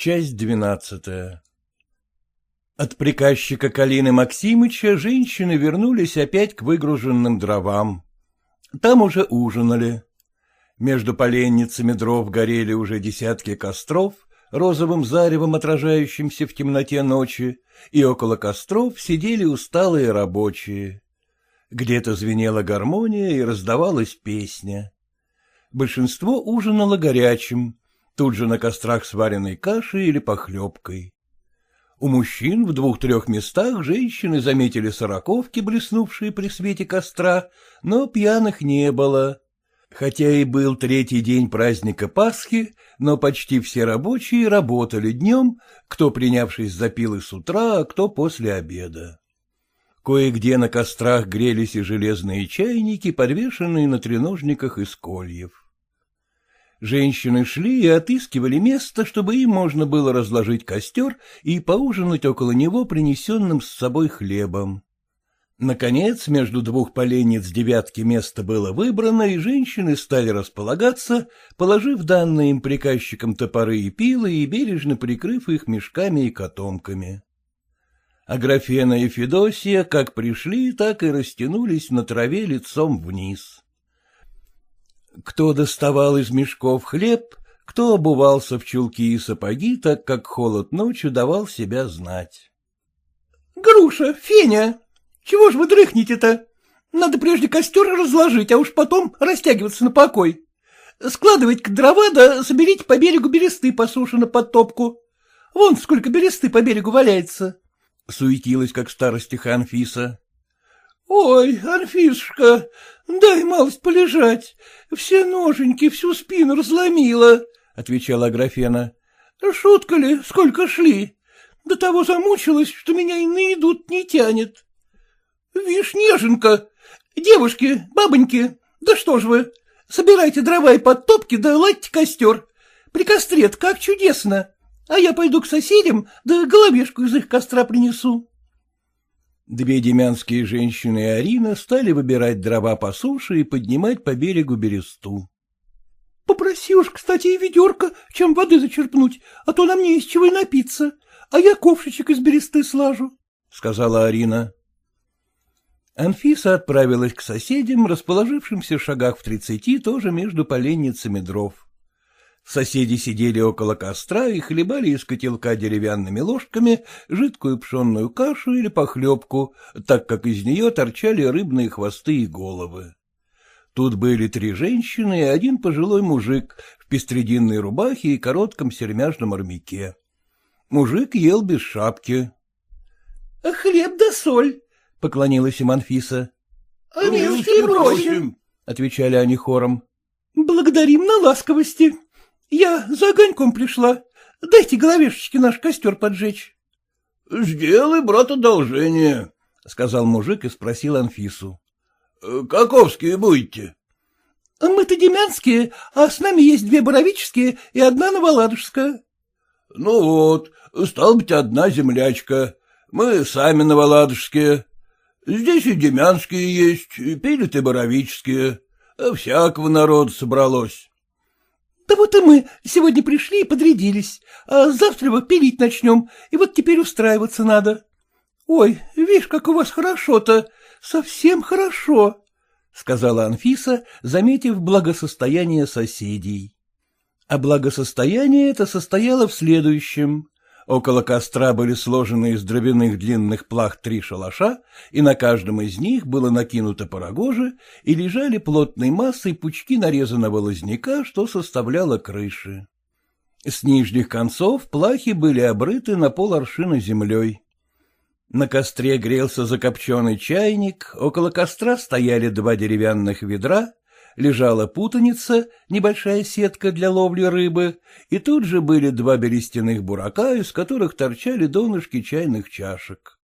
Часть двенадцатая От приказчика Калины Максимыча женщины вернулись опять к выгруженным дровам. Там уже ужинали. Между поленницами дров горели уже десятки костров, розовым заревом отражающимся в темноте ночи, и около костров сидели усталые рабочие. Где-то звенела гармония и раздавалась песня. Большинство ужинало горячим, тут же на кострах сваренной кашей или похлебкой. У мужчин в двух-трех местах женщины заметили сороковки, блеснувшие при свете костра, но пьяных не было. Хотя и был третий день праздника Пасхи, но почти все рабочие работали днем, кто принявшись за пилы с утра, а кто после обеда. Кое-где на кострах грелись и железные чайники, подвешенные на треножниках из кольев. Женщины шли и отыскивали место, чтобы им можно было разложить костер и поужинать около него принесенным с собой хлебом. Наконец, между двух поленниц девятки место было выбрано, и женщины стали располагаться, положив данные им приказчикам топоры и пилы и бережно прикрыв их мешками и котомками. Аграфена и Федосия как пришли, так и растянулись на траве лицом вниз. Кто доставал из мешков хлеб, кто обувался в чулки и сапоги, так как холод ночью давал себя знать. — Груша, Феня, чего ж вы дрыхнете-то? Надо прежде костер разложить, а уж потом растягиваться на покой. Складывайте-ка дрова, да соберите по берегу бересты посушено под топку. Вон сколько бересты по берегу валяется. Суетилась, как старостиха Анфиса. — Ой, Анфисушка, дай малость полежать. Все ноженьки, всю спину разломила, — отвечала Аграфена. — Шутка ли, сколько шли? До того замучилась, что меня и на еду не тянет. — Вишь, неженка, девушки, бабоньки, да что ж вы, собирайте дрова и подтопки, да ладьте костер. При костре как чудесно. А я пойду к соседям, да головешку из их костра принесу. Две демянские женщины и Арина стали выбирать дрова по суше и поднимать по берегу бересту. — Попроси уж, кстати, и ведерко, чем воды зачерпнуть, а то нам не из чего и напиться, а я ковшичек из бересты слажу, — сказала Арина. Анфиса отправилась к соседям, расположившимся в шагах в тридцати, тоже между поленницами дров. Соседи сидели около костра и хлебали из котелка деревянными ложками жидкую пшенную кашу или похлебку, так как из нее торчали рыбные хвосты и головы. Тут были три женщины и один пожилой мужик в пестрединной рубахе и коротком сермяжном армяке. Мужик ел без шапки. — Хлеб да соль, — поклонилась им Анфиса. — А милости бросим, — отвечали они хором. — Благодарим на ласковости, — Я за огоньком пришла. Дайте головешечки наш костер поджечь. — Сделай, брат, одолжение, — сказал мужик и спросил Анфису. — Каковские будете? — Мы-то демянские, а с нами есть две боровические и одна новоладожская. — Ну вот, стал быть, одна землячка. Мы сами новоладожские. Здесь и демянские есть, и пилят и боровические. Всякого народа собралось. Да вот и мы сегодня пришли и подрядились, а завтра мы пилить начнем, и вот теперь устраиваться надо. Ой, видишь, как у вас хорошо-то, совсем хорошо, — сказала Анфиса, заметив благосостояние соседей. А благосостояние это состояло в следующем. Около костра были сложены из дровяных длинных плах три шалаша, и на каждом из них было накинуто порогоже, и лежали плотной массой пучки нарезанного лозняка, что составляло крыши. С нижних концов плахи были обрыты на пол аршина землей. На костре грелся закопченный чайник, около костра стояли два деревянных ведра, лежала путаница, небольшая сетка для ловли рыбы, и тут же были два берестяных бурака, из которых торчали донышки чайных чашек.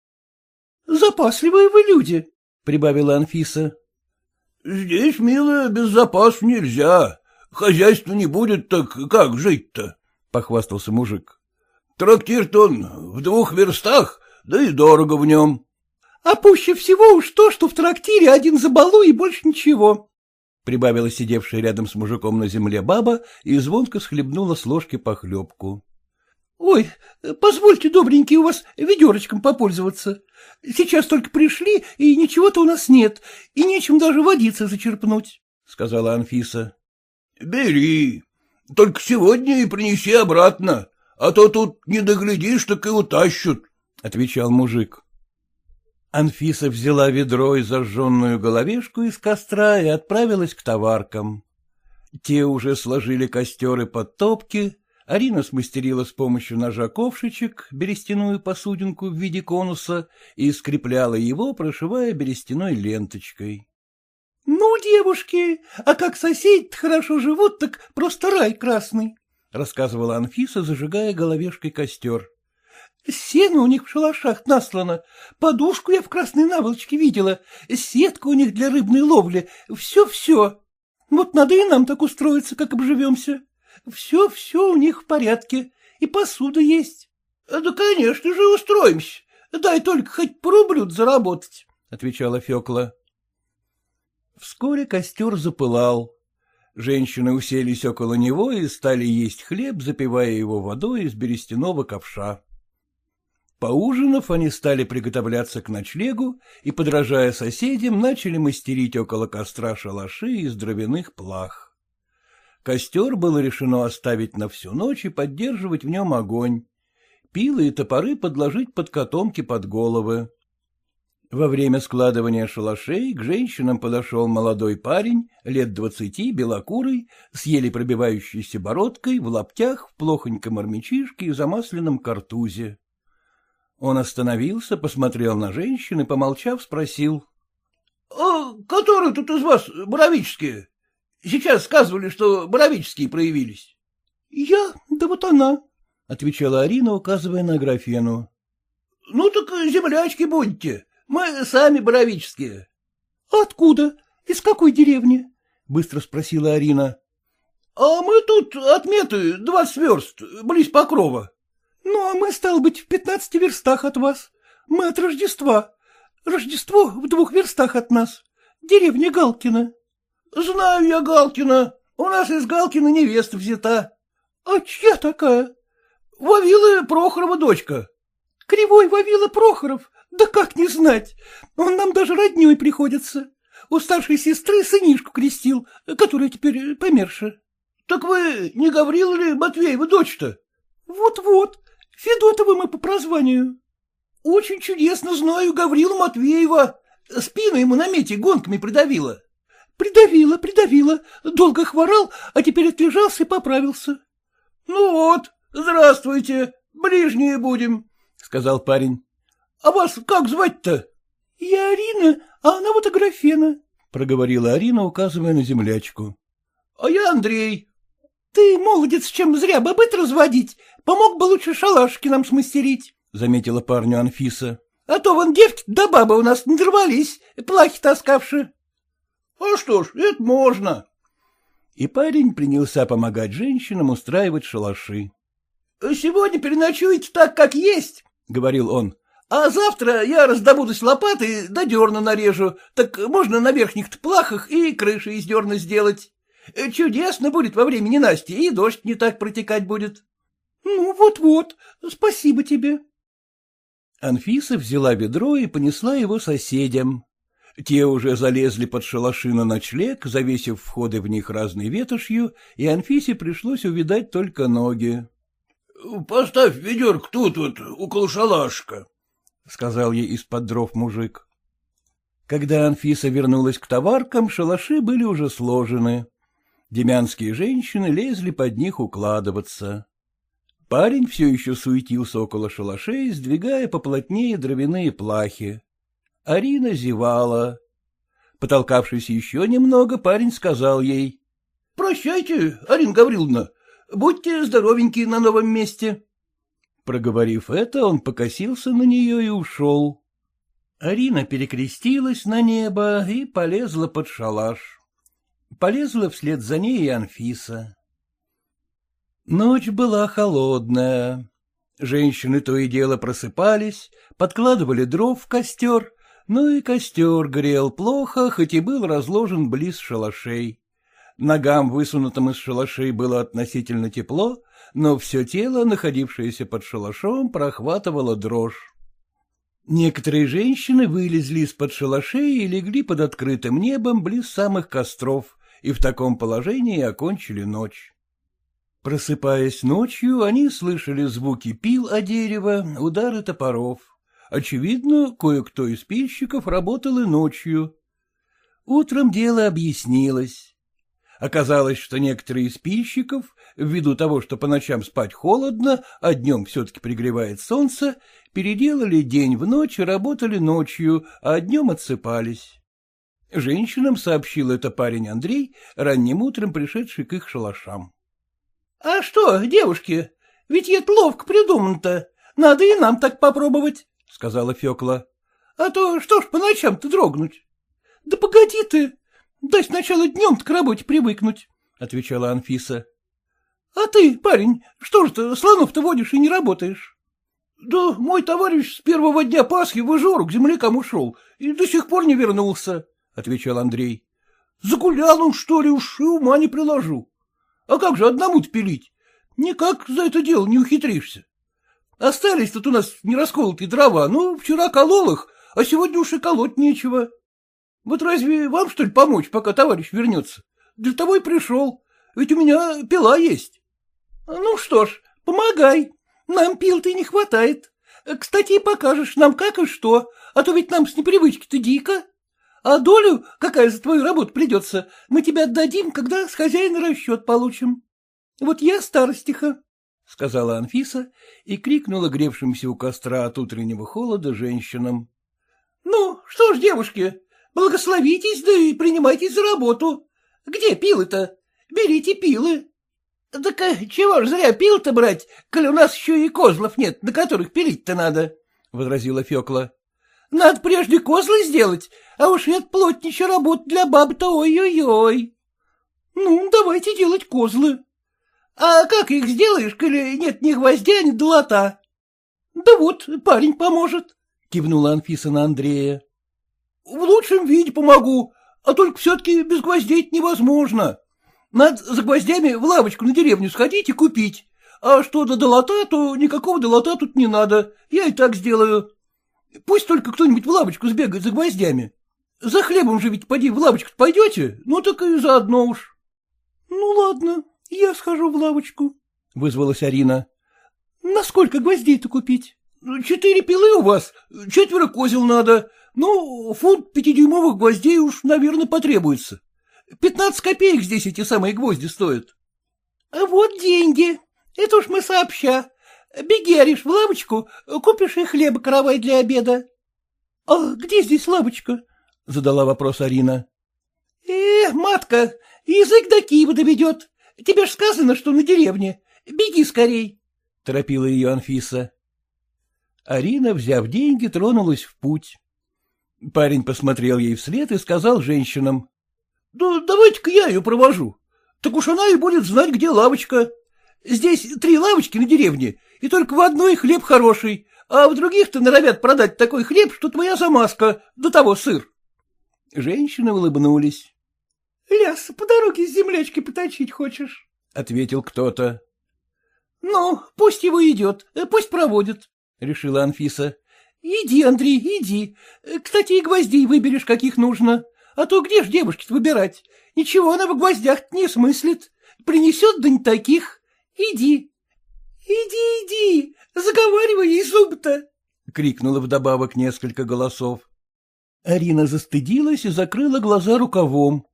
— Запасливые вы люди, — прибавила Анфиса. — Здесь, милая, без запасу нельзя. Хозяйства не будет, так как жить-то? — похвастался мужик. — Трактир-то он в двух верстах, да и дорого в нем. — А пуще всего уж то, что в трактире один забалу и больше ничего, — прибавила сидевшая рядом с мужиком на земле баба и звонко схлебнула с ложки похлебку. — Ой, позвольте, добренький, у вас ведерочком попользоваться. Сейчас только пришли, и ничего-то у нас нет, и нечем даже водиться зачерпнуть, — сказала Анфиса. — Бери, только сегодня и принеси обратно, а то тут не доглядишь, так и утащут, — отвечал мужик. Анфиса взяла ведро и зажженную головешку из костра и отправилась к товаркам. Те уже сложили костер и подтопки, Арина смастерила с помощью ножа ковшичек, берестяную посудинку в виде конуса и скрепляла его, прошивая берестяной ленточкой. — Ну, девушки, а как соседи хорошо живут, так просто рай красный, — рассказывала Анфиса, зажигая головешкой костер. — Сено у них в шалашах наслано, подушку я в красной наволочке видела, сетка у них для рыбной ловли, все-все. Вот надо и нам так устроиться, как обживемся. Все-все у них в порядке, и посуда есть. — Да, конечно же, устроимся. Дай только хоть рублю заработать, — отвечала Фекла. Вскоре костер запылал. Женщины уселись около него и стали есть хлеб, запивая его водой из берестяного ковша. Поужинав, они стали приготовляться к ночлегу и, подражая соседям, начали мастерить около костра шалаши из дровяных плах. Костер было решено оставить на всю ночь и поддерживать в нем огонь. Пилы и топоры подложить под котомки под головы. Во время складывания шалашей к женщинам подошел молодой парень, лет двадцати, белокурый, с еле пробивающейся бородкой, в лаптях, в плохоньком армячишке и замасленном картузе. Он остановился, посмотрел на женщин и, помолчав, спросил. — А которые тут из вас боровические? Сейчас сказывали, что боровические проявились. — Я, да вот она, — отвечала Арина, указывая на графену. — Ну так землячки будете, мы сами боровические. — Откуда? Из какой деревни? — быстро спросила Арина. — А мы тут отметы двадцать верст, близ Покрова. — Ну, а мы, стал быть, в пятнадцати верстах от вас. Мы от Рождества. Рождество в двух верстах от нас. Деревня Галкина. — Знаю я Галкина. У нас из Галкина невеста взята. — А чья такая? — Вавила Прохорова дочка. — Кривой Вавила Прохоров? Да как не знать? Он нам даже родней приходится. У старшей сестры сынишку крестил, которая теперь померша. — Так вы не Гаврила ли Матвеева дочь-то? Вот — Вот-вот. Федотова мы по прозванию. — Очень чудесно знаю Гаврилу Матвеева. Спину ему на мете гонками придавила. Придавила, придавила, долго хворал, а теперь отлежался и поправился. — Ну вот, здравствуйте, ближние будем, — сказал парень. — А вас как звать-то? — Я Арина, а она вот Аграфена, — проговорила Арина, указывая на землячку. — А я Андрей. — Ты, молодец, чем зря бобыт разводить, помог бы лучше шалашки нам смастерить, — заметила парню Анфиса. — А то вон девки да бабы у нас не дорвались, плахи таскавши. А что ж, это можно. И парень принялся помогать женщинам устраивать шалаши. — Сегодня переночуете так, как есть, — говорил он. — А завтра я раздобудусь лопатой да дерна нарежу, так можно на верхних плахах и крыши из дерна сделать. Чудесно будет во время ненастья, и дождь не так протекать будет. — Ну, вот-вот, спасибо тебе. Анфиса взяла ведро и понесла его соседям. Те уже залезли под шалаши на ночлег, завесив входы в них разной ветошью, и Анфисе пришлось увидать только ноги. — Поставь ведерк тут вот, около шалашка, — сказал ей из-под дров мужик. Когда Анфиса вернулась к товаркам, шалаши были уже сложены. Демянские женщины лезли под них укладываться. Парень все еще суетился около шалашей, сдвигая поплотнее дровяные плахи. Арина зевала. Потолкавшись еще немного, парень сказал ей. — Прощайте, Арина Гавриловна, будьте здоровенькие на новом месте. Проговорив это, он покосился на нее и ушел. Арина перекрестилась на небо и полезла под шалаш. Полезла вслед за ней и Анфиса. Ночь была холодная. Женщины то и дело просыпались, подкладывали дров в костер ну и костер грел плохо, хоть и был разложен близ шалашей. Ногам, высунутым из шалашей, было относительно тепло, но все тело, находившееся под шалашом, прохватывало дрожь. Некоторые женщины вылезли из-под шалашей и легли под открытым небом близ самых костров, и в таком положении окончили ночь. Просыпаясь ночью, они слышали звуки пил о дерево, удары топоров. Очевидно, кое-кто из пильщиков работал и ночью. Утром дело объяснилось. Оказалось, что некоторые из пильщиков, ввиду того, что по ночам спать холодно, а днем все-таки пригревает солнце, переделали день в ночь и работали ночью, а днем отсыпались. Женщинам сообщил это парень Андрей, ранним утром пришедший к их шалашам. — А что, девушки, ведь это ловко придумано-то. Надо и нам так попробовать, — сказала Фекла. — А то что ж по ночам-то дрогнуть? — Да погоди ты, дай сначала днем-то к работе привыкнуть, — отвечала Анфиса. — А ты, парень, что ж ты слонов-то водишь и не работаешь? — Да мой товарищ с первого дня Пасхи в Ижору к землякам ушел и до сих пор не вернулся, — отвечал Андрей. — Загулял он, что ли, уж и ума не приложу. А как же одному-то пилить? Никак за это дело не ухитришься. Остались тут у нас нерасколотые дрова, ну, вчера колол их, а сегодня уж и колоть нечего. Вот разве вам, что ли, помочь, пока товарищ вернется? Для того и пришел, ведь у меня пила есть. Ну что ж, помогай, нам пил-то не хватает. Кстати, покажешь нам как и что, а то ведь нам с непривычки-то дико. А долю, какая за твою работу придется, мы тебе отдадим, когда с хозяина расчет получим. Вот я старостиха, — сказала Анфиса и крикнула гревшимся у костра от утреннего холода женщинам. — Ну, что ж, девушки, благословитесь, да и принимайтесь за работу. Где пилы-то? Берите пилы. — Так а чего ж зря пил-то брать, коли у нас еще и козлов нет, на которых пилить-то надо, — возразила Фекла. Надо прежде козлы сделать, а уж это плотничья работа для баб-то ой-ой-ой. Ну, давайте делать козлы. А как их сделаешь, коли нет ни гвоздя, ни долота? Да вот, парень поможет, — кивнула Анфиса на Андрея. В лучшем виде помогу, а только все-таки без гвоздей невозможно. Надо за гвоздями в лавочку на деревню сходить и купить. А что до долота, то никакого долота тут не надо, я и так сделаю. Пусть только кто-нибудь в лавочку сбегает за гвоздями. За хлебом же ведь поди в лавочку пойдете, ну так и заодно уж. — Ну ладно, я схожу в лавочку, — вызвалась Арина. — На сколько гвоздей-то купить? — Четыре пилы у вас, четверо козел надо. Ну, фунт пятидюймовых гвоздей уж, наверное, потребуется. Пятнадцать копеек здесь эти самые гвозди стоят. — вот деньги. Это уж мы сообща. Беги, Ариш, в лавочку, купишь и хлеба каравай для обеда. — А где здесь лавочка? — задала вопрос Арина. — Э, матка, язык до Киева доведет. Тебе ж сказано, что на деревне. Беги скорей, — торопила ее Анфиса. Арина, взяв деньги, тронулась в путь. Парень посмотрел ей вслед и сказал женщинам. — Да давайте-ка я ее провожу. Так уж она и будет знать, где лавочка. Здесь три лавочки на деревне, и только в одной хлеб хороший, а в других-то норовят продать такой хлеб, что твоя замазка, до того сыр. Женщины улыбнулись. — Ляс, по дороге с землячки поточить хочешь? — ответил кто-то. — Ну, пусть его идет, пусть проводит, — решила Анфиса. — Иди, Андрей, иди. Кстати, и гвоздей выберешь, каких нужно. А то где ж девушки выбирать? Ничего она в гвоздях не смыслит. Принесет да не таких. Иди. — Иди, иди, заговаривай ей зуб-то! — крикнуло вдобавок несколько голосов. Арина застыдилась и закрыла глаза рукавом.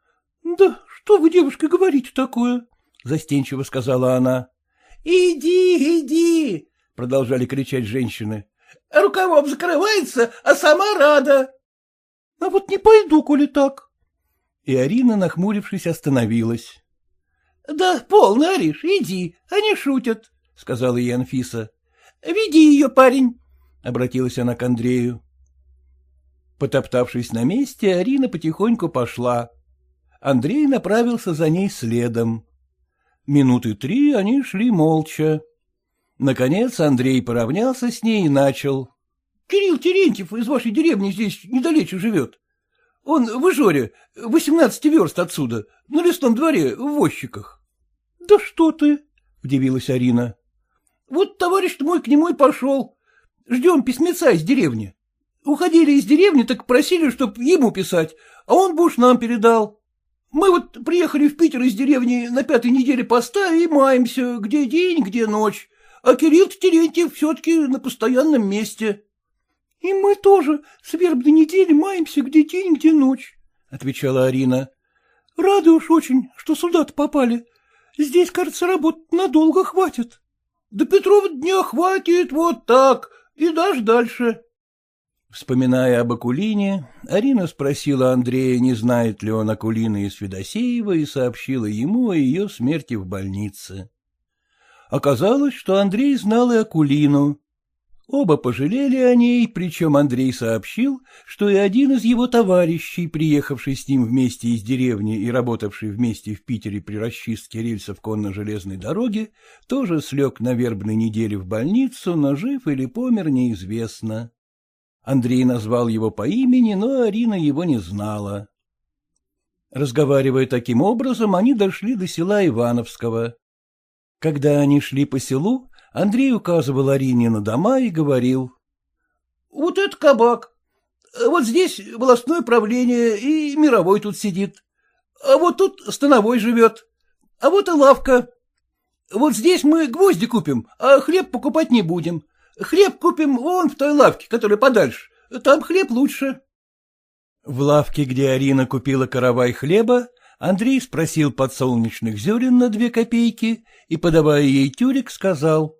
— Да что вы, девушка, говорите такое? — застенчиво сказала она. — Иди, иди! — продолжали кричать женщины. — Рукавом закрывается, а сама рада. — А вот не пойду, коли так. И Арина, нахмурившись, остановилась. — Да полно, Ариш, иди, они шутят, — сказала ей Анфиса. — Веди ее, парень, — обратилась она к Андрею. Потоптавшись на месте, Арина потихоньку пошла. Андрей направился за ней следом. Минуты три они шли молча. Наконец Андрей поравнялся с ней и начал. — Кирилл Терентьев из вашей деревни здесь недалече живет. Он в Ижоре, восемнадцати верст отсюда, на лесном дворе, в возчиках. — Да что ты! — удивилась Арина. — Вот товарищ мой к нему и пошел. Ждем письмеца из деревни. Уходили из деревни, так просили, чтоб ему писать, а он бы уж нам передал. Мы вот приехали в Питер из деревни на пятой неделе поста и маемся, где день, где ночь, а Кирилл Терентьев все-таки на постоянном месте. — И мы тоже с вербной недели маемся, где день, где ночь, — отвечала Арина. — Рады уж очень, что сюда-то попали. Здесь, кажется, работ надолго хватит. — Да Петрова дня хватит вот так, и даже дальше. Вспоминая об Акулине, Арина спросила Андрея, не знает ли он Акулины из Федосеева, и сообщила ему о ее смерти в больнице. Оказалось, что Андрей знал и Акулину. Оба пожалели о ней, причем Андрей сообщил, что и один из его товарищей, приехавший с ним вместе из деревни и работавший вместе в Питере при расчистке рельсов конно-железной дороги, тоже слег на вербной неделе в больницу, но жив или помер неизвестно. Андрей назвал его по имени, но Арина его не знала. Разговаривая таким образом, они дошли до села Ивановского. Когда они шли по селу, Андрей указывал Арине на дома и говорил. — Вот это кабак. Вот здесь волостное правление, и мировой тут сидит. А вот тут становой живет. А вот и лавка. Вот здесь мы гвозди купим, а хлеб покупать не будем. Хлеб купим вон в той лавке, которая подальше. Там хлеб лучше. В лавке, где Арина купила каравай хлеба, Андрей спросил подсолнечных зерен на две копейки и, подавая ей тюрик, сказал. —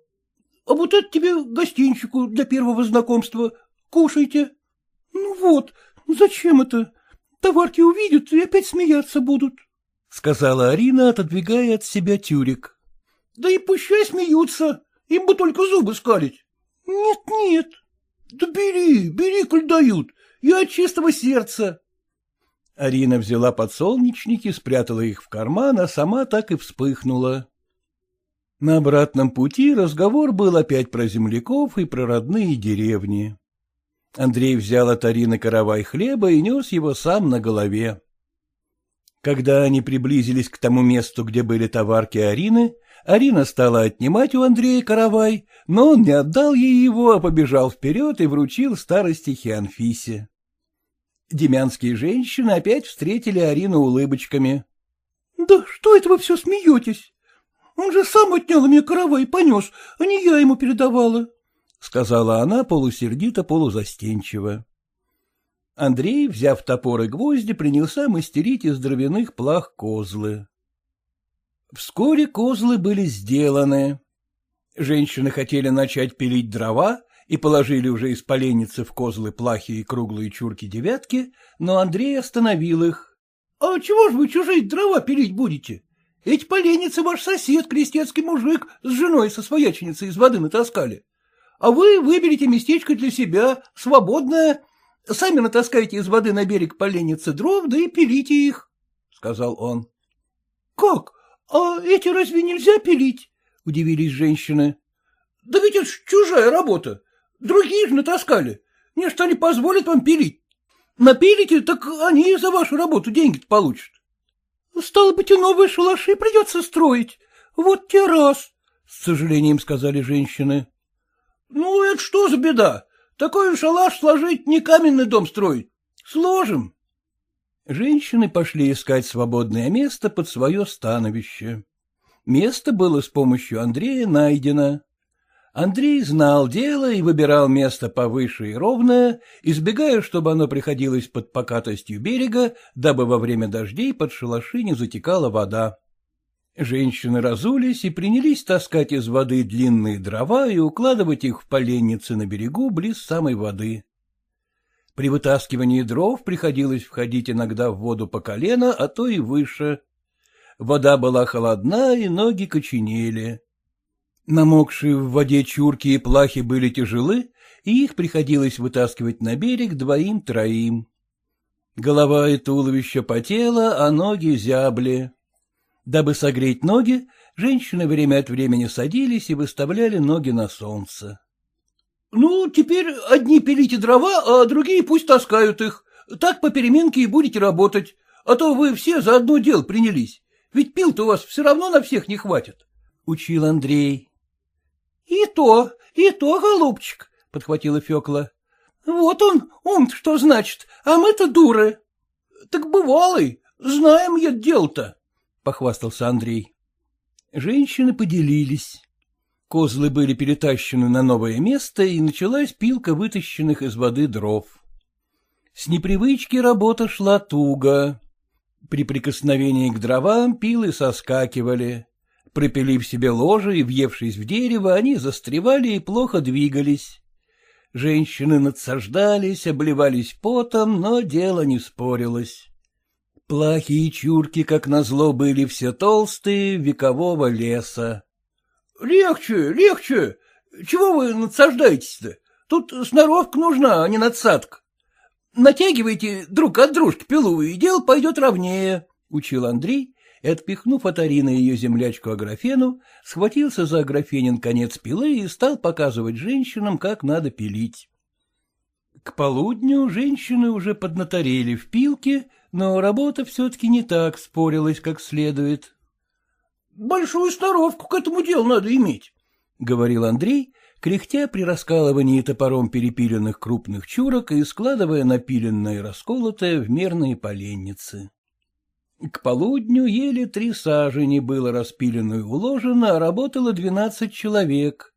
А вот это тебе гостинчику для первого знакомства. Кушайте. — Ну вот, зачем это? Товарки увидят и опять смеяться будут, — сказала Арина, отодвигая от себя тюрик. — Да и пущай смеются, им бы только зубы скалить. — Нет, нет. — Да бери, бери, коль дают, я от чистого сердца. Арина взяла подсолнечники, спрятала их в карман, а сама так и вспыхнула. На обратном пути разговор был опять про земляков и про родные деревни. Андрей взял от Арины каравай хлеба и нес его сам на голове. Когда они приблизились к тому месту, где были товарки Арины, Арина стала отнимать у Андрея каравай, но он не отдал ей его, а побежал вперед и вручил старостихе Анфисе. Демянские женщины опять встретили Арину улыбочками. — Да что это вы все смеетесь? Он же сам отнял мне каравай и понес, а не я ему передавала, — сказала она полусердито, полузастенчиво. Андрей, взяв топор и гвозди, принялся мастерить из дровяных плах козлы. Вскоре козлы были сделаны. Женщины хотели начать пилить дрова и положили уже из поленницы в козлы плахи и круглые чурки-девятки, но Андрей остановил их. — А чего ж вы чужие дрова пилить будете? Эти поленницы ваш сосед, крестецкий мужик, с женой со свояченицей из воды натаскали. А вы выберите местечко для себя, свободное, сами натаскайте из воды на берег поленницы дров, да и пилите их, — сказал он. — Как? А эти разве нельзя пилить? — удивились женщины. — Да ведь это ж чужая работа. Другие же натаскали. Мне что они позволят вам пилить? Напилите, так они за вашу работу деньги получат. — Стало быть, и новые шалаши придется строить. Вот те раз, — с сожалением сказали женщины. — Ну, это что за беда? Такой шалаш сложить не каменный дом строить. Сложим. Женщины пошли искать свободное место под свое становище. Место было с помощью Андрея найдено. Андрей знал дело и выбирал место повыше и ровное, избегая, чтобы оно приходилось под покатостью берега, дабы во время дождей под шалаши не затекала вода. Женщины разулись и принялись таскать из воды длинные дрова и укладывать их в поленницы на берегу близ самой воды. При вытаскивании дров приходилось входить иногда в воду по колено, а то и выше. Вода была холодна, и ноги коченели. Намокшие в воде чурки и плахи были тяжелы, и их приходилось вытаскивать на берег двоим-троим. Голова и туловище потело, а ноги зябли. Дабы согреть ноги, женщины время от времени садились и выставляли ноги на солнце. — Ну, теперь одни пилите дрова, а другие пусть таскают их. Так по переменке и будете работать, а то вы все за одно дело принялись. Ведь пил-то у вас все равно на всех не хватит. — учил Андрей. — И то, и то, голубчик, — подхватила Фекла. — Вот он, ум что значит, а мы-то дуры. — Так бывалый, знаем я дело-то, — похвастался Андрей. Женщины поделились. Козлы были перетащены на новое место, и началась пилка вытащенных из воды дров. С непривычки работа шла туго. При прикосновении к дровам пилы соскакивали. Пропилив себе ложе и въевшись в дерево, они застревали и плохо двигались. Женщины надсаждались, обливались потом, но дело не спорилось. Плахи и чурки, как назло, были все толстые, векового леса. — Легче, легче. Чего вы надсаждаетесь-то? Тут сноровка нужна, а не надсадка. Натягивайте друг от дружки пилу, и дело пойдет ровнее, — учил Андрей, и, отпихнув от Арины ее землячку Аграфену, схватился за Аграфенин конец пилы и стал показывать женщинам, как надо пилить. К полудню женщины уже поднаторели в пилке, но работа все-таки не так спорилась, как следует. — Большую сноровку к этому делу надо иметь, — говорил Андрей, кряхтя при раскалывании топором перепиленных крупных чурок и складывая напиленное и расколотое в мерные поленницы. К полудню еле три сажени было распилено и уложено, а работало двенадцать человек.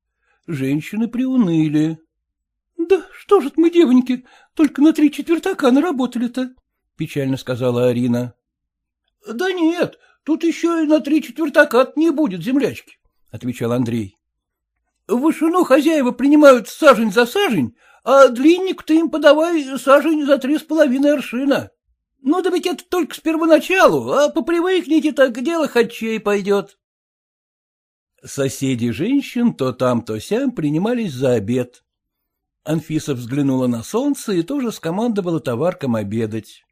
Женщины приуныли. — Да что же мы, девоньки, только на три четвертака наработали-то? — печально сказала Арина. — Да нет, тут еще и на три четвертака не будет землячки, — отвечал Андрей. — В вышину хозяева принимают сажень за сажень, а длинник ты им подавай сажень за три с половиной аршина. Ну да ведь это только с первоначалу, а попривыкните, так дело хатчей пойдет. Соседи женщин то там, то сям принимались за обед. Анфиса взглянула на солнце и тоже скомандовала товаркам обедать.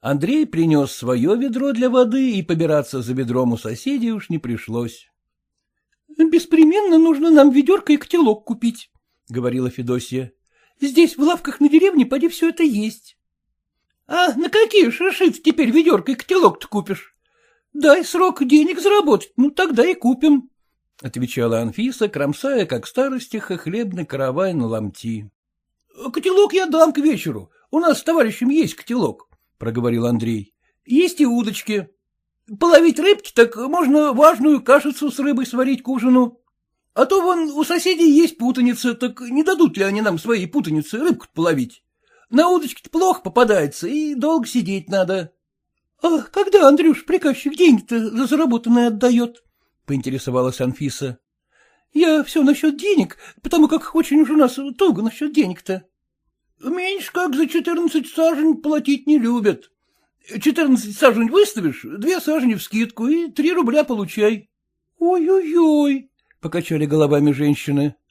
Андрей принес свое ведро для воды, и побираться за ведром у соседей уж не пришлось. — Беспременно нужно нам ведерко и котелок купить, — говорила Федосия. — Здесь в лавках на деревне поди все это есть. — А на какие шиши теперь ведерко и котелок-то купишь? Дай срок денег заработать, ну тогда и купим, — отвечала Анфиса, кромсая, как старостиха, хлебный каравай на ломти. — Котелок я дам к вечеру. У нас с товарищем есть котелок, — проговорил Андрей. — Есть и удочки. Половить рыбки, так можно важную кашицу с рыбой сварить к ужину. А то вон у соседей есть путаница, так не дадут ли они нам свои путаницы рыбку половить? На удочке-то плохо попадается, и долго сидеть надо. — А когда, Андрюш, приказчик деньги-то за заработанное отдает? — поинтересовалась Анфиса. — Я все насчет денег, потому как очень уж у нас туго насчет денег-то. — Меньше как за четырнадцать сажень платить не любят. Четырнадцать сажень выставишь, две сажени в скидку и три рубля получай. Ой — покачали головами женщины. —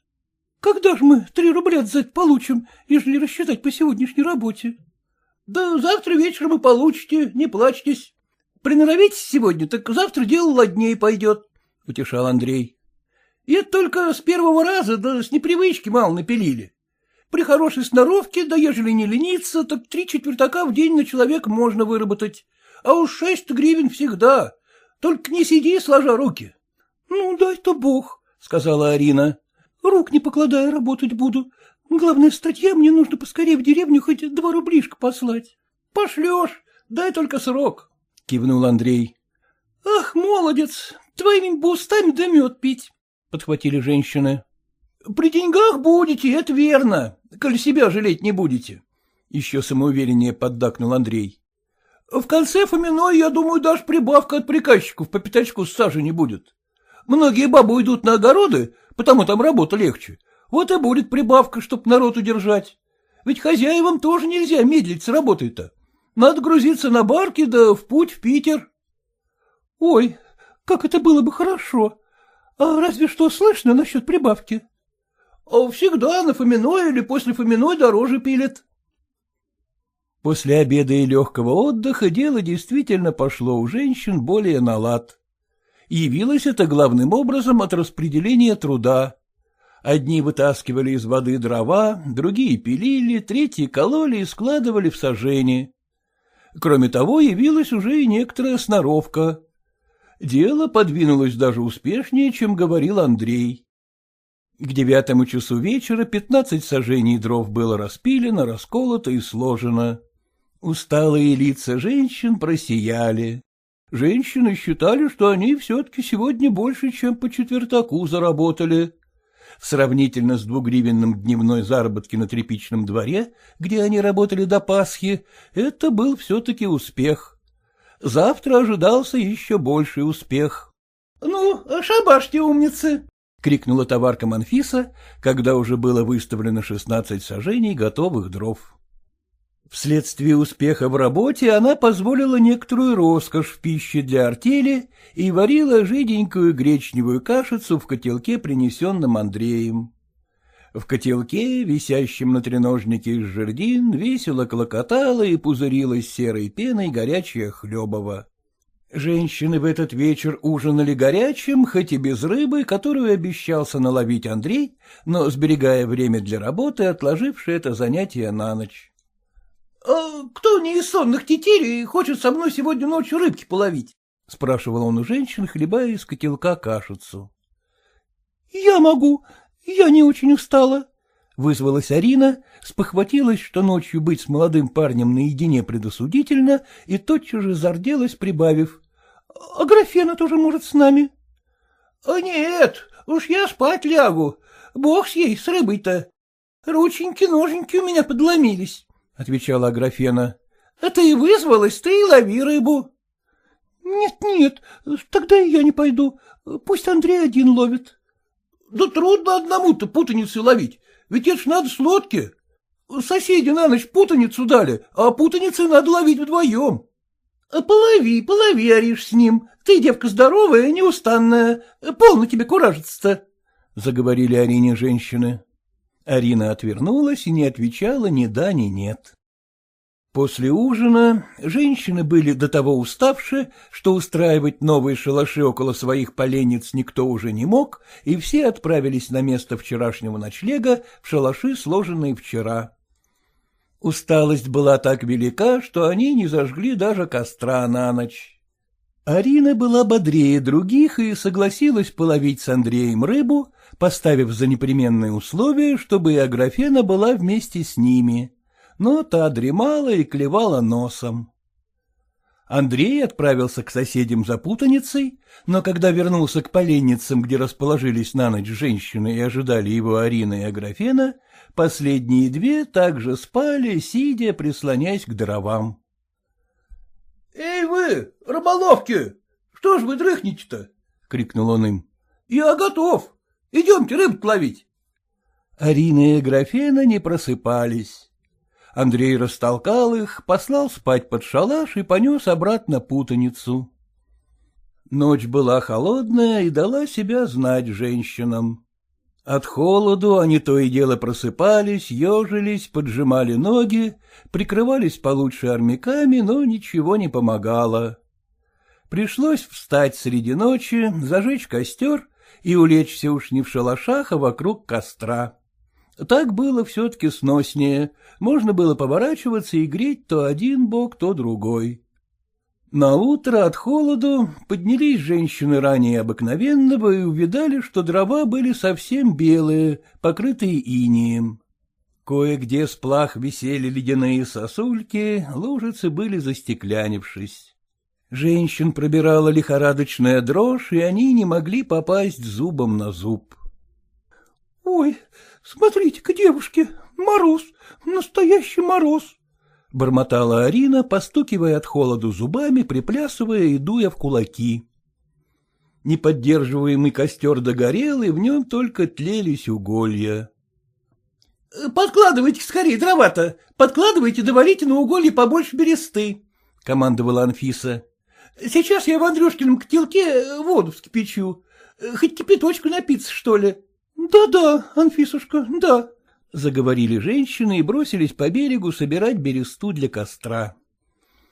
Когда же мы три рубля за это получим, ежели рассчитать по сегодняшней работе? — Да завтра вечером и получите, не плачьтесь. Приноровитесь сегодня, так завтра дело ладнее пойдет, — утешал Андрей. — И только с первого раза, да с непривычки мало напилили. При хорошей сноровке, да ежели не лениться, так три четвертака в день на человека можно выработать. А уж шесть гривен всегда. Только не сиди, сложа руки. — Ну, дай-то бог, — сказала Арина. — Рук не покладая работать буду. Главное, статья мне нужно поскорее в деревню хоть два рублишка послать. — Пошлешь, дай только срок, — кивнул Андрей. — Ах, молодец, твоими бы устами да мед пить, — подхватили женщины. — При деньгах будете, это верно, коль себя жалеть не будете. Еще самоувереннее поддакнул Андрей. — В конце Фоминой, я думаю, даже прибавка от приказчиков по пятачку сажи не будет. Многие бабы уйдут на огороды, потому там работа легче. Вот и будет прибавка, чтоб народ удержать. Ведь хозяевам тоже нельзя медлить с работой-то. Надо грузиться на барки, да в путь в Питер. — Ой, как это было бы хорошо! А разве что слышно насчет прибавки? А всегда на Фоминой или после Фоминой дороже пилят. После обеда и легкого отдыха дело действительно пошло у женщин более на лад. Явилось это главным образом от распределения труда. Одни вытаскивали из воды дрова, другие пилили, третьи кололи и складывали в сажени. Кроме того, явилась уже и некоторая сноровка. Дело подвинулось даже успешнее, чем говорил Андрей. К девятому часу вечера пятнадцать сажений дров было распилено, расколото и сложено. Усталые лица женщин просияли. Женщины считали, что они все-таки сегодня больше, чем по четвертаку заработали. Сравнительно с двугривенным дневной заработки на тряпичном дворе, где они работали до Пасхи, это был все-таки успех. Завтра ожидался еще больший успех. — Ну, шабашьте, умницы! — крикнула товарка Манфиса, когда уже было выставлено шестнадцать сажений готовых дров. Вследствие успеха в работе она позволила некоторую роскошь в пище для артели и варила жиденькую гречневую кашицу в котелке, принесенном Андреем. В котелке, висящем на треножнике из жердин, весело клокотала и пузырилась серой пеной горячая хлебова. Женщины в этот вечер ужинали горячим, хоть и без рыбы, которую обещался наловить Андрей, но сберегая время для работы, отложивший это занятие на ночь. — А кто не из сонных тетерей хочет со мной сегодня ночью рыбки половить? — спрашивал он у женщин, хлебая из котелка кашицу. — Я могу, я не очень устала, — вызвалась Арина, спохватилась, что ночью быть с молодым парнем наедине предосудительно, и тотчас же зарделась, прибавив. — А графена тоже может с нами. — А нет, уж я спать лягу. Бог с ей, с рыбой-то. Рученьки-ноженьки у меня подломились. — отвечала Аграфена. — А ты и вызвалась, ты и лови рыбу. — Нет, нет, тогда и я не пойду. Пусть Андрей один ловит. — Да трудно одному-то путаницу ловить, ведь это ж надо с лодки. Соседи на ночь путаницу дали, а путаницы надо ловить вдвоем. — Полови, полови, Ариш, с ним. Ты девка здоровая, неустанная. Полно тебе куражиться-то, — заговорили Арине женщины. Арина отвернулась и не отвечала ни да, ни нет. После ужина женщины были до того уставшие, что устраивать новые шалаши около своих поленниц никто уже не мог, и все отправились на место вчерашнего ночлега в шалаши, сложенные вчера. Усталость была так велика, что они не зажгли даже костра на ночь. Арина была бодрее других и согласилась половить с Андреем рыбу, поставив за непременное условие, чтобы и Аграфена была вместе с ними, но та дремала и клевала носом. Андрей отправился к соседям за путаницей, но когда вернулся к поленницам, где расположились на ночь женщины и ожидали его Арина и Аграфена, последние две также спали, сидя, прислонясь к дровам. — Эй вы, рыболовки, что ж вы дрыхнете-то? — крикнул он им. — Я готов. Идемте рыбу ловить. Арина и Графена не просыпались. Андрей растолкал их, послал спать под шалаш и понес обратно путаницу. Ночь была холодная и дала себя знать женщинам. От холоду они то и дело просыпались, ежились, поджимали ноги, прикрывались получше армяками, но ничего не помогало. Пришлось встать среди ночи, зажечь костер и улечься уж не в шалашах, а вокруг костра. Так было все-таки сноснее, можно было поворачиваться и греть то один бок, то другой. На утро от холоду поднялись женщины ранее обыкновенного и увидали, что дрова были совсем белые, покрытые инием. Кое-где с плах висели ледяные сосульки, лужицы были застеклянившись. Женщин пробирала лихорадочная дрожь, и они не могли попасть зубом на зуб. — Ой, смотрите-ка, девушки, мороз, настоящий мороз! — бормотала Арина, постукивая от холоду зубами, приплясывая и дуя в кулаки. Неподдерживаемый костер догорел, и в нем только тлелись уголья. — Подкладывайте скорее дрова-то, подкладывайте, доварите на уголье побольше бересты, — командовала Анфиса. — Сейчас я в Андрюшкином котелке воду вскипячу. Хоть кипяточку напиться, что ли? Да — Да-да, Анфисушка, да, заговорили женщины и бросились по берегу собирать бересту для костра.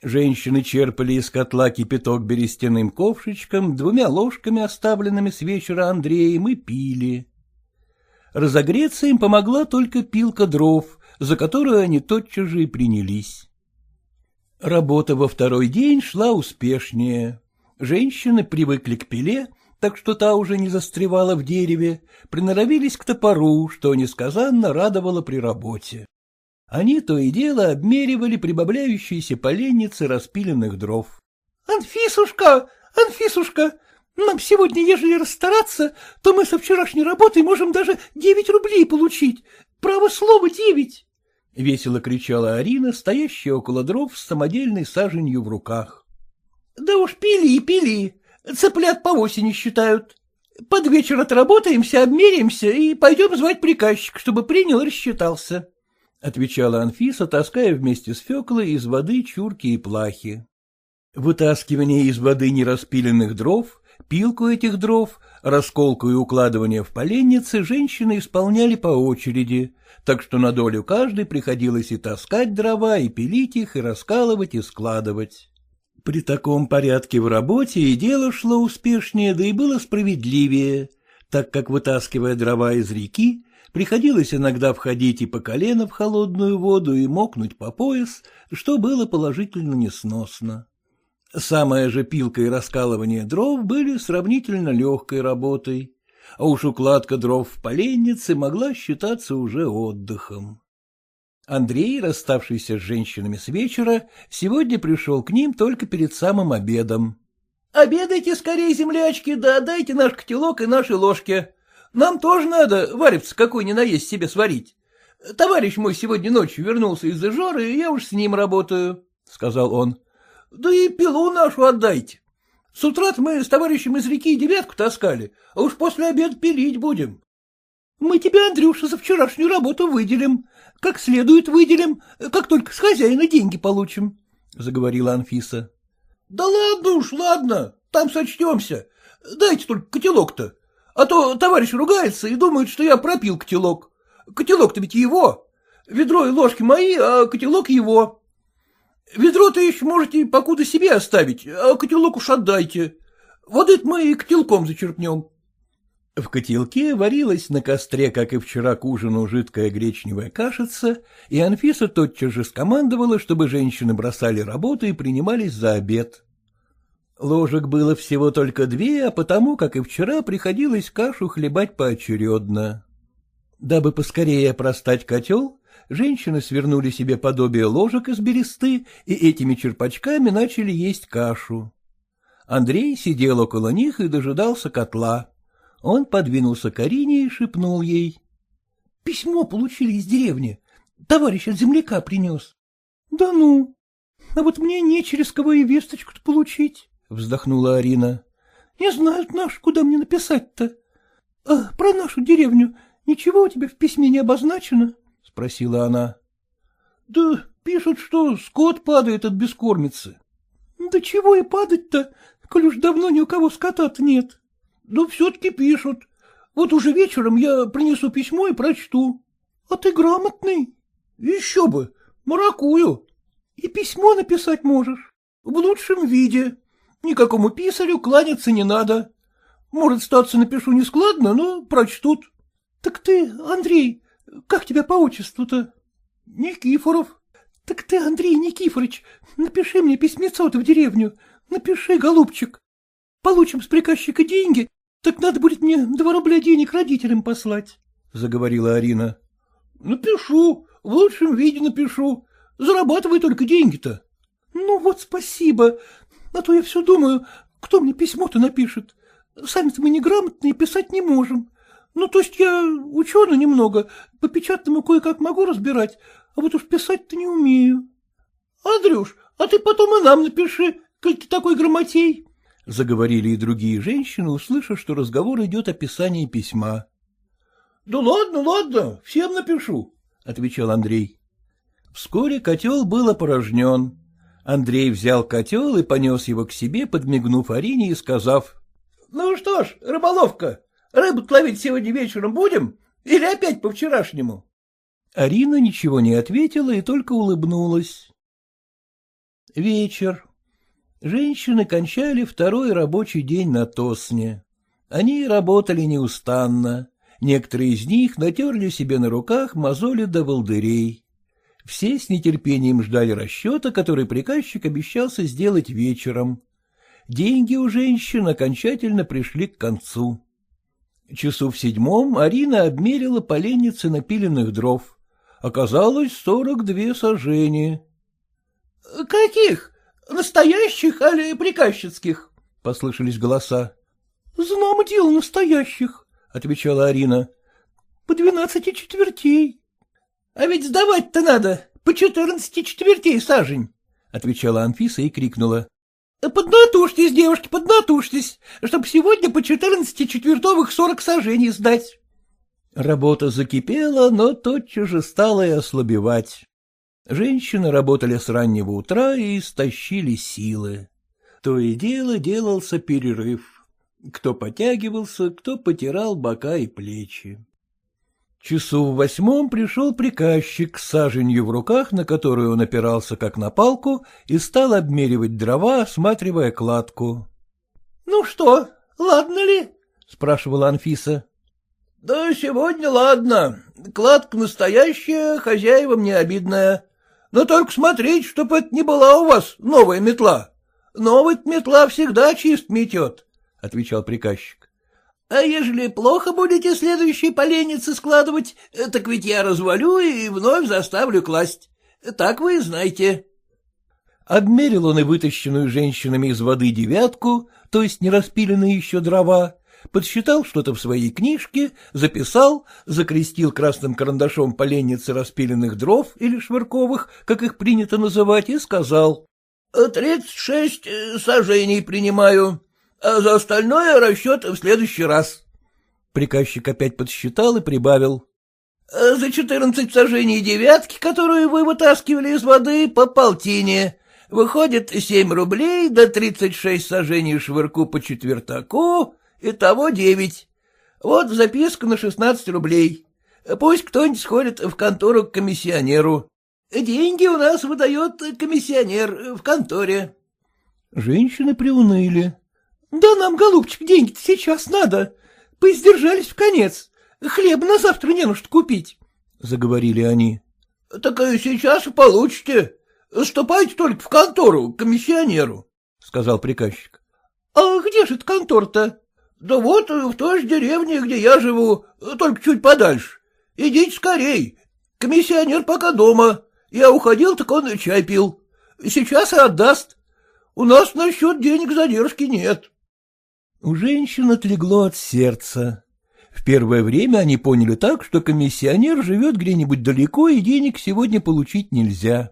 Женщины черпали из котла кипяток берестяным ковшичком, двумя ложками, оставленными с вечера Андреем, и пили. Разогреться им помогла только пилка дров, за которую они тотчас же и принялись. Работа во второй день шла успешнее. Женщины привыкли к пиле, так что та уже не застревала в дереве, приноровились к топору, что несказанно радовало при работе. Они то и дело обмеривали прибавляющиеся поленницы распиленных дров. — Анфисушка, Анфисушка, нам сегодня, ежели расстараться, то мы со вчерашней работой можем даже девять рублей получить. Право слово девять. — весело кричала Арина, стоящая около дров с самодельной саженью в руках. — Да уж пили и пили, цыплят по осени считают. Под вечер отработаемся, обмеримся и пойдем звать приказчика, чтобы принял и рассчитался, — отвечала Анфиса, таская вместе с Феклой из воды чурки и плахи. Вытаскивание из воды нераспиленных дров, пилку этих дров, расколку и укладывание в поленницы женщины исполняли по очереди, так что на долю каждой приходилось и таскать дрова, и пилить их, и раскалывать, и складывать. При таком порядке в работе и дело шло успешнее, да и было справедливее, так как, вытаскивая дрова из реки, приходилось иногда входить и по колено в холодную воду и мокнуть по пояс, что было положительно несносно. Самая же пилка и раскалывание дров были сравнительно легкой работой а уж укладка дров в поленнице могла считаться уже отдыхом. Андрей, расставшийся с женщинами с вечера, сегодня пришел к ним только перед самым обедом. — Обедайте скорее, землячки, да отдайте наш котелок и наши ложки. Нам тоже надо варевца какой ни наесть себе сварить. Товарищ мой сегодня ночью вернулся из Ижоры, и я уж с ним работаю, — сказал он. — Да и пилу нашу отдайте. С утра мы с товарищем из реки девятку таскали, а уж после обеда пилить будем. — Мы тебя, Андрюша, за вчерашнюю работу выделим. Как следует выделим, как только с хозяина деньги получим, — заговорила Анфиса. — Да ладно уж, ладно, там сочтемся. Дайте только котелок-то. А то товарищ ругается и думает, что я пропил котелок. Котелок-то ведь его. Ведро и ложки мои, а котелок его. Ведро-то еще можете покуда себе оставить, а котелок уж отдайте. воды мы и котелком зачерпнем. В котелке варилась на костре, как и вчера к ужину, жидкая гречневая кашица, и Анфиса тотчас же скомандовала, чтобы женщины бросали работу и принимались за обед. Ложек было всего только две, а потому, как и вчера, приходилось кашу хлебать поочередно. Дабы поскорее простать котел, женщины свернули себе подобие ложек из бересты и этими черпачками начали есть кашу. Андрей сидел около них и дожидался котла. Он подвинулся к Арине и шепнул ей. — Письмо получили из деревни. Товарищ от земляка принес. — Да ну! А вот мне не через кого и весточку-то получить, — вздохнула Арина. — Не знают наш, куда мне написать-то. А про нашу деревню ничего у тебя в письме не обозначено? — спросила она. — Да пишут, что скот падает от бескормицы. — Да чего и падать-то, коль уж давно ни у кого скота-то нет. — Да все-таки пишут. Вот уже вечером я принесу письмо и прочту. — А ты грамотный? — Еще бы, маракую. — И письмо написать можешь? — В лучшем виде. Никакому писарю кланяться не надо. Может, статься напишу нескладно, но прочтут. — Так ты, Андрей, как тебя по отчеству-то? — Никифоров. — Так ты, Андрей Никифорович, напиши мне письмецо-то в деревню. Напиши, голубчик. Получим с приказчика деньги, так надо будет мне два рубля денег родителям послать, — заговорила Арина. — Напишу, в лучшем виде напишу. Зарабатывай только деньги-то. — Ну вот спасибо. А то я все думаю, кто мне письмо-то напишет. Сами-то мы неграмотные, писать не можем. Ну, то есть я ученый немного, по печатному кое-как могу разбирать, а вот уж писать-то не умею. — Андрюш, а ты потом и нам напиши, коль ты такой грамотей. — заговорили и другие женщины, услышав, что разговор идет о писании письма. — Да ладно, ладно, всем напишу, — отвечал Андрей. Вскоре котел был опорожнен. Андрей взял котел и понес его к себе, подмигнув Арине и сказав. — Ну что ж, рыболовка, Рыбу ловить сегодня вечером будем? Или опять по-вчерашнему? Арина ничего не ответила и только улыбнулась. Вечер. Женщины кончали второй рабочий день на Тосне. Они работали неустанно. Некоторые из них натерли себе на руках мозоли до волдырей. Все с нетерпением ждали расчета, который приказчик обещался сделать вечером. деньги у женщин окончательно пришли к концу. Часу в седьмом Арина обмерила поленницы напиленных дров. Оказалось сорок две сажени. — Каких? Настоящих или приказчицких? — послышались голоса. — Знамо дело настоящих, — отвечала Арина. — По двенадцати четвертей. — А ведь сдавать-то надо по четырнадцати четвертей сажень, — отвечала Анфиса и крикнула. — Поднатужьтесь, девушки, поднатужьтесь, чтобы сегодня по четырнадцати четвертовых сорок сажений сдать. Работа закипела, но тотчас же стала и ослабевать. Женщины работали с раннего утра и истощили силы. То и дело делался перерыв. Кто потягивался, кто потирал бока и плечи. Часу в восьмом пришел приказчик с саженью в руках, на которую он опирался как на палку, и стал обмеривать дрова, осматривая кладку. — Ну что, ладно ли? — спрашивала Анфиса. — Да сегодня ладно. Кладка настоящая, хозяевам не обидная. Но только смотрите, чтоб это не была у вас новая метла. Новая метла всегда чист метет, — отвечал приказчик. — А ежели плохо будете следующие поленницы складывать, так ведь я развалю и вновь заставлю класть. Так вы и знаете. Обмерил он и вытащенную женщинами из воды девятку, то есть не распиленные еще дрова, подсчитал что-то в своей книжке, записал, закрестил красным карандашом поленницы распиленных дров или швырковых, как их принято называть, и сказал. — Тридцать шесть э, сажений принимаю, а за остальное расчет в следующий раз. Приказчик опять подсчитал и прибавил. «Э, — За четырнадцать сажений девятки, которую вы вытаскивали из воды, по полтине. Выходит семь рублей, до тридцать шесть сажений швырку по четвертаку, Итого девять. Вот записка на шестнадцать рублей. Пусть кто-нибудь сходит в контору к комиссионеру. Деньги у нас выдает комиссионер в конторе. Женщины приуныли. — Да нам, голубчик, деньги-то сейчас надо. Поиздержались в конец. Хлеб на завтра не нужно купить, — заговорили они. — Так и сейчас получите. Ступайте только в контору, к комиссионеру, — сказал приказчик. — А где же эта контора-то? Да вот в той же деревне, где я живу, только чуть подальше. Идите скорей. Комиссионер пока дома. Я уходил, так он чай пил. Сейчас и отдаст. У нас насчет денег задержки нет. У женщин отлегло от сердца. В первое время они поняли так, что комиссионер живет где-нибудь далеко, и денег сегодня получить нельзя.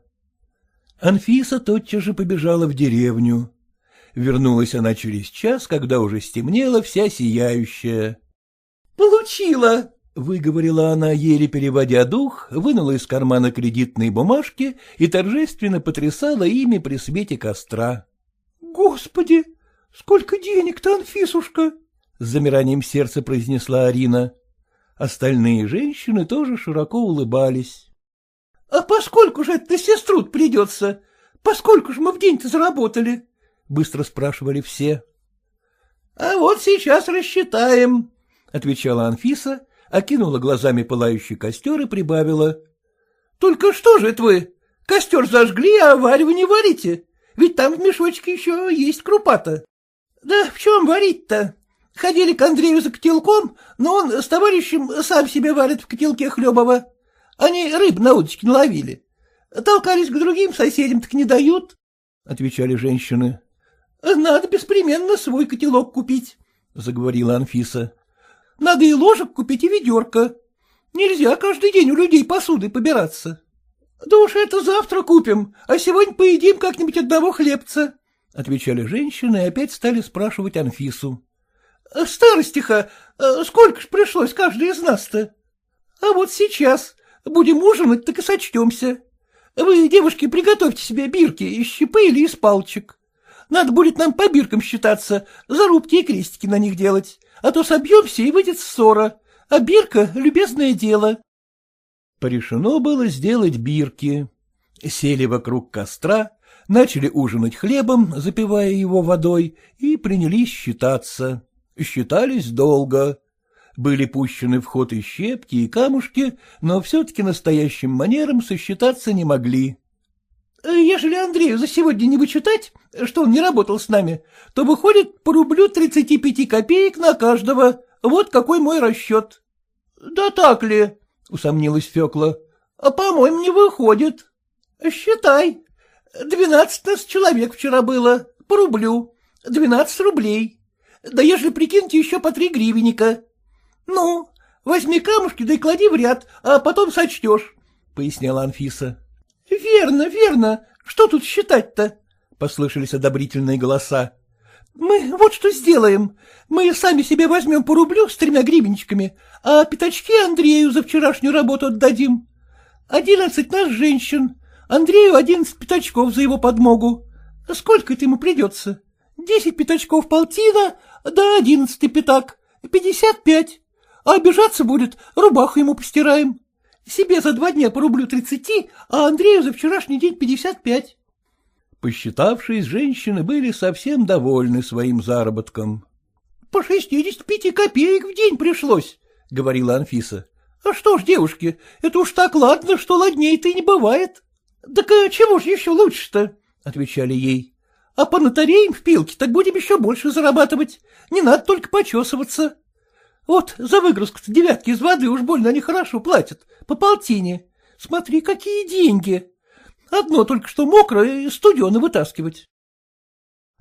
Анфиса тотчас же побежала в деревню. Вернулась она через час, когда уже стемнело, вся сияющая. — Получила! — выговорила она, еле переводя дух, вынула из кармана кредитные бумажки и торжественно потрясала ими при свете костра. — Господи, сколько денег-то, Анфисушка! — с замиранием сердца произнесла Арина. Остальные женщины тоже широко улыбались. — А поскольку же это сестру придется? Поскольку же мы в день-то заработали? Быстро спрашивали все. — А вот сейчас рассчитаем, — отвечала Анфиса, окинула глазами пылающий костер и прибавила. — Только что же это вы? Костер зажгли, а варево не варите? Ведь там в мешочке еще есть крупа-то. — Да в чем варить-то? Ходили к Андрею за котелком, но он с товарищем сам себе варит в котелке хлебово. Они рыб на удочке наловили. Толкались к другим соседям, так не дают, — отвечали женщины. — Надо беспременно свой котелок купить, — заговорила Анфиса. — Надо и ложек купить, и ведерко. Нельзя каждый день у людей посудой побираться. — Да уж это завтра купим, а сегодня поедим как-нибудь одного хлебца, — отвечали женщины и опять стали спрашивать Анфису. — Старостиха, э, сколько ж пришлось каждый из нас-то? — А вот сейчас. Будем ужинать, так и сочтемся. Вы, девушки, приготовьте себе бирки из щепы или из палочек. Надо будет нам по биркам считаться, зарубки и крестики на них делать, а то собьемся и выйдет ссора, а бирка — любезное дело. Порешено было сделать бирки. Сели вокруг костра, начали ужинать хлебом, запивая его водой, и принялись считаться. Считались долго. Были пущены в ход и щепки, и камушки, но все-таки настоящим манером сосчитаться не могли. Ежели Андрею за сегодня не вычитать, что он не работал с нами, то выходит по рублю тридцати пяти копеек на каждого. Вот какой мой расчет. — Да так ли? — усомнилась Фекла. — А по-моему, не выходит. — Считай. Двенадцать нас человек вчера было, по рублю, двенадцать рублей. Да ежели прикиньте еще по три гривенника. Ну, возьми камушки, да и клади в ряд, а потом сочтешь, — поясняла Анфиса. — Верно, верно. Что тут считать-то? — послышались одобрительные голоса. — Мы вот что сделаем. Мы сами себе возьмем по рублю с тремя гривенчиками, а пятачки Андрею за вчерашнюю работу отдадим. Одиннадцать нас женщин, Андрею одиннадцать пятачков за его подмогу. Сколько это ему придется? Десять пятачков полтина, да одиннадцатый пятак, пятьдесят пять. А обижаться будет, рубаху ему постираем. Себе за два дня по рублю тридцати, а Андрею за вчерашний день пятьдесят пять. Посчитавшись, женщины были совсем довольны своим заработком. — По шестьдесят пяти копеек в день пришлось, — говорила Анфиса. — А что ж, девушки, это уж так ладно, что ладней-то и не бывает. — Так а чего ж еще лучше-то? — отвечали ей. — А по нотареям в пилке так будем еще больше зарабатывать. Не надо только почесываться. Вот за выгрузку-то девятки из воды уж больно они хорошо платят, по полтине. Смотри, какие деньги. Одно только что мокрое и студено вытаскивать.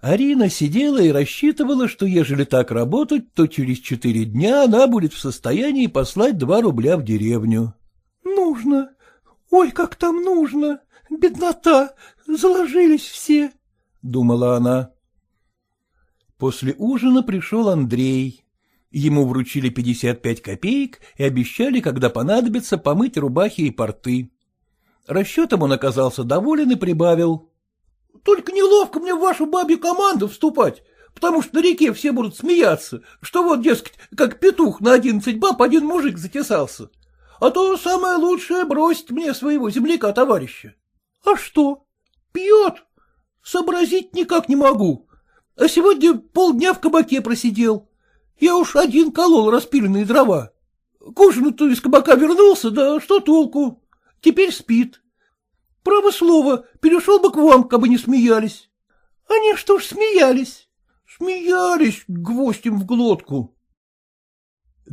Арина сидела и рассчитывала, что ежели так работать, то через четыре дня она будет в состоянии послать два рубля в деревню. — Нужно. Ой, как там нужно. Беднота, заложились все, — думала она. После ужина пришел Андрей. Ему вручили пятьдесят пять копеек и обещали, когда понадобится, помыть рубахи и порты. Расчетом он оказался доволен и прибавил. — Только неловко мне в вашу бабью команду вступать, потому что на реке все будут смеяться, что вот, дескать, как петух на одиннадцать баб один мужик затесался. А то самое лучшее бросить мне своего земляка-товарища. — А что? — Пьет. Сообразить никак не могу. А сегодня полдня в кабаке просидел. Я уж один колол распиленные дрова. К ужину-то из кабака вернулся, да что толку? Теперь спит. Право слово, перешел бы к вам, кабы не смеялись. Они что ж смеялись? Смеялись гвоздем в глотку.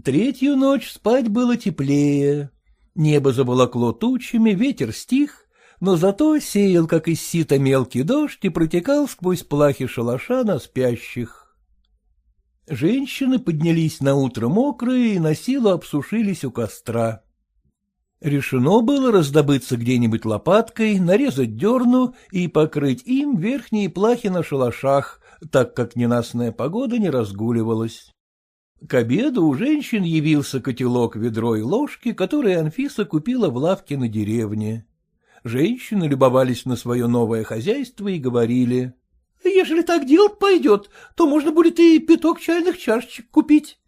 Третью ночь спать было теплее. Небо заволокло тучами, ветер стих, но зато сеял, как из сита, мелкий дождь и протекал сквозь плахи шалаша на спящих. Женщины поднялись на утро мокрые и на силу обсушились у костра. Решено было раздобыться где-нибудь лопаткой, нарезать дерну и покрыть им верхние плахи на шалашах, так как ненастная погода не разгуливалась. К обеду у женщин явился котелок, ведро и ложки, которые Анфиса купила в лавке на деревне. Женщины любовались на свое новое хозяйство и говорили. — Ежели так делать пойдет, то можно будет и пяток чайных чашечек купить.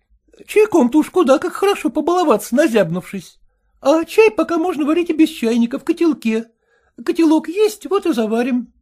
Чайком-то уж куда как хорошо побаловаться, назябнувшись. А чай пока можно варить и без чайника, в котелке. Котелок есть, вот и заварим.